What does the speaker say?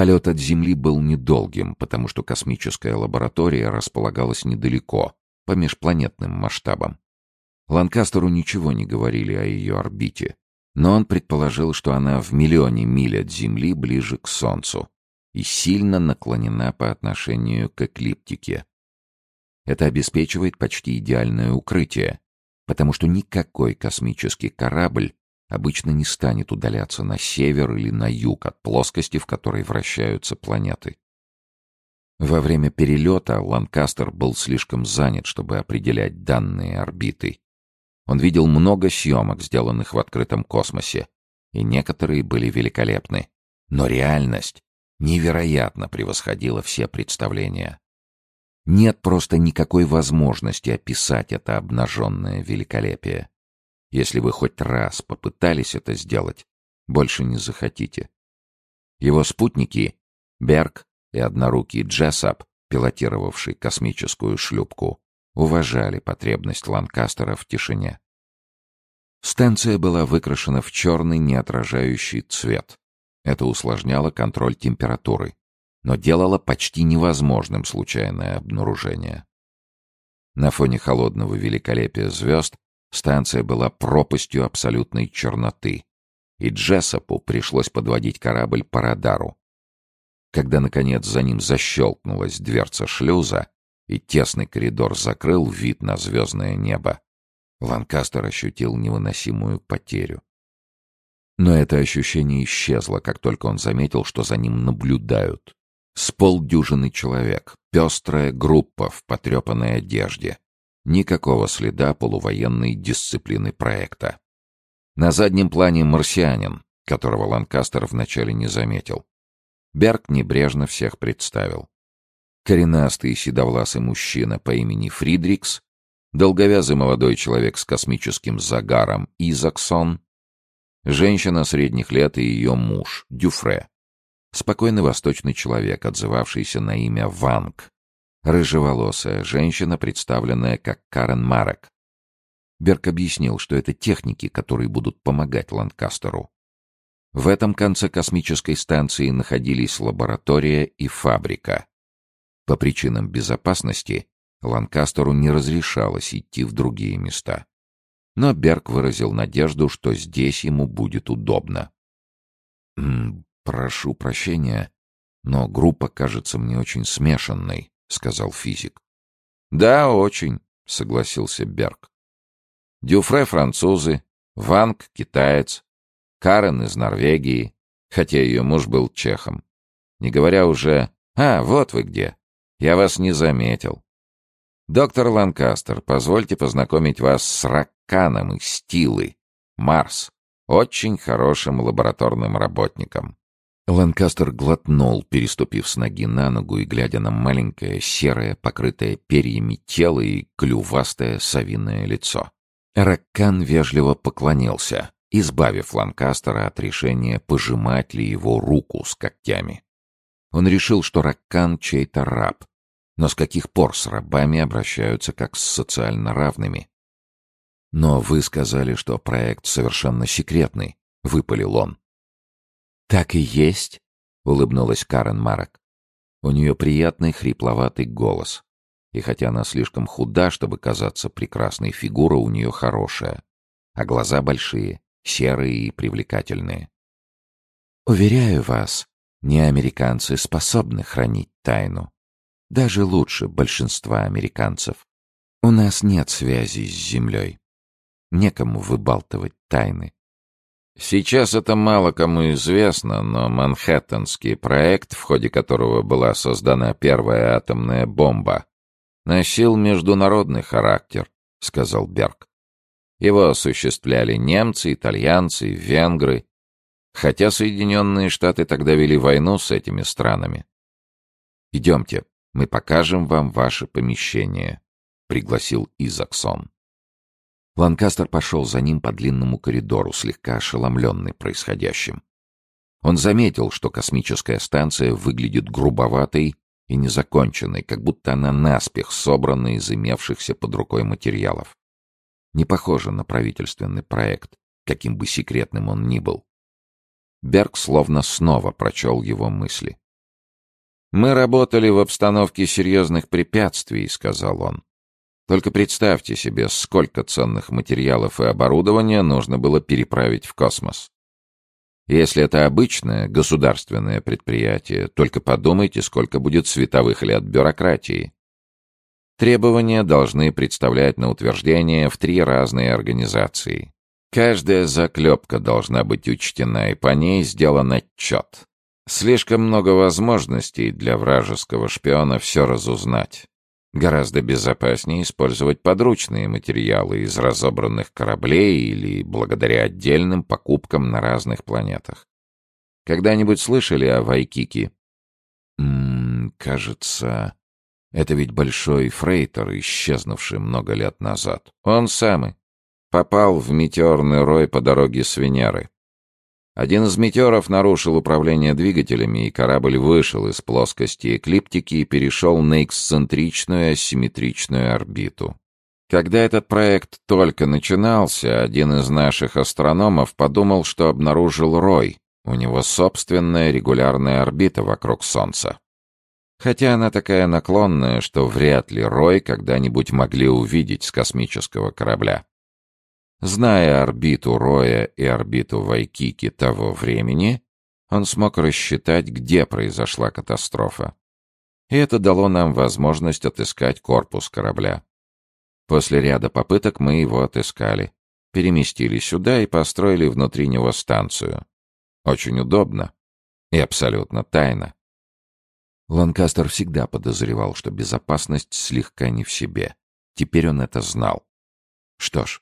Полет от Земли был недолгим, потому что космическая лаборатория располагалась недалеко, по межпланетным масштабам. Ланкастеру ничего не говорили о ее орбите, но он предположил, что она в миллионе миль от Земли ближе к Солнцу и сильно наклонена по отношению к эклиптике. Это обеспечивает почти идеальное укрытие, потому что никакой космический корабль обычно не станет удаляться на север или на юг от плоскости, в которой вращаются планеты. Во время перелета Ланкастер был слишком занят, чтобы определять данные орбиты. Он видел много съемок, сделанных в открытом космосе, и некоторые были великолепны. Но реальность невероятно превосходила все представления. Нет просто никакой возможности описать это обнаженное великолепие. Если вы хоть раз попытались это сделать, больше не захотите. Его спутники, Берг и однорукий Джессап, пилотировавший космическую шлюпку, уважали потребность Ланкастера в тишине. Станция была выкрашена в черный неотражающий цвет. Это усложняло контроль температуры, но делало почти невозможным случайное обнаружение. На фоне холодного великолепия звезд станция была пропастью абсолютной черноты, и Джессопу пришлось подводить корабль по радару. Когда, наконец, за ним защелкнулась дверца шлюза, и тесный коридор закрыл вид на звездное небо, Ланкастер ощутил невыносимую потерю. Но это ощущение исчезло, как только он заметил, что за ним наблюдают. С полдюжины человек, пестрая группа в потрепанной одежде. Никакого следа полувоенной дисциплины проекта. На заднем плане марсианин, которого Ланкастер вначале не заметил. Берг небрежно всех представил. Коренастый седовласый мужчина по имени Фридрикс, долговязый молодой человек с космическим загаром Изаксон Женщина средних лет и ее муж, Дюфре. Спокойный восточный человек, отзывавшийся на имя Ванг. Рыжеволосая женщина, представленная как Карен Марек. Берг объяснил, что это техники, которые будут помогать Ланкастеру. В этом конце космической станции находились лаборатория и фабрика. По причинам безопасности Ланкастеру не разрешалось идти в другие места но Берг выразил надежду, что здесь ему будет удобно. «Прошу прощения, но группа кажется мне очень смешанной», — сказал физик. «Да, очень», — согласился Берг. «Дюфре — французы, Ванг — китаец, Карен из Норвегии, хотя ее муж был чехом. Не говоря уже «А, вот вы где! Я вас не заметил». «Доктор Ланкастер, позвольте познакомить вас с Ракканом из Стилы, Марс, очень хорошим лабораторным работником». Ланкастер глотнул, переступив с ноги на ногу и глядя на маленькое, серое, покрытое перьями тело и клювастое совиное лицо. Раккан вежливо поклонился, избавив Ланкастера от решения, пожимать ли его руку с когтями. Он решил, что Раккан чей-то раб, но с каких пор с рабами обращаются как с социально равными? Но вы сказали, что проект совершенно секретный, — выпалил он. Так и есть, — улыбнулась Карен Марок. У нее приятный хрипловатый голос. И хотя она слишком худа, чтобы казаться прекрасной, фигура у нее хорошая. А глаза большие, серые и привлекательные. Уверяю вас, не американцы способны хранить тайну даже лучше большинства американцев. У нас нет связи с Землей. Некому выбалтывать тайны. Сейчас это мало кому известно, но Манхэттенский проект, в ходе которого была создана первая атомная бомба, носил международный характер, сказал Берг. Его осуществляли немцы, итальянцы, венгры, хотя Соединенные Штаты тогда вели войну с этими странами. Идемте, мы покажем вам ваше помещение», — пригласил Изаксон. Ланкастер пошел за ним по длинному коридору, слегка ошеломленный происходящим. Он заметил, что космическая станция выглядит грубоватой и незаконченной, как будто она наспех собрана из имевшихся под рукой материалов. Не похоже на правительственный проект, каким бы секретным он ни был. Берг словно снова прочел его мысли. «Мы работали в обстановке серьезных препятствий», — сказал он. «Только представьте себе, сколько ценных материалов и оборудования нужно было переправить в космос. Если это обычное государственное предприятие, только подумайте, сколько будет световых лет бюрократии. Требования должны представлять на утверждение в три разные организации. Каждая заклепка должна быть учтена, и по ней сделан отчет. Слишком много возможностей для вражеского шпиона все разузнать. Гораздо безопаснее использовать подручные материалы из разобранных кораблей или благодаря отдельным покупкам на разных планетах. Когда-нибудь слышали о Вайкике? Ммм, кажется, это ведь большой фрейтер, исчезнувший много лет назад. Он самый. Попал в метеорный рой по дороге с Венеры. Один из метеоров нарушил управление двигателями, и корабль вышел из плоскости эклиптики и перешел на эксцентричную асимметричную орбиту. Когда этот проект только начинался, один из наших астрономов подумал, что обнаружил Рой. У него собственная регулярная орбита вокруг Солнца. Хотя она такая наклонная, что вряд ли Рой когда-нибудь могли увидеть с космического корабля. Зная орбиту Роя и орбиту Вайкики того времени, он смог рассчитать, где произошла катастрофа. И это дало нам возможность отыскать корпус корабля. После ряда попыток мы его отыскали, переместили сюда и построили внутри него станцию. Очень удобно и абсолютно тайно. Ланкастер всегда подозревал, что безопасность слегка не в себе. Теперь он это знал. Что ж,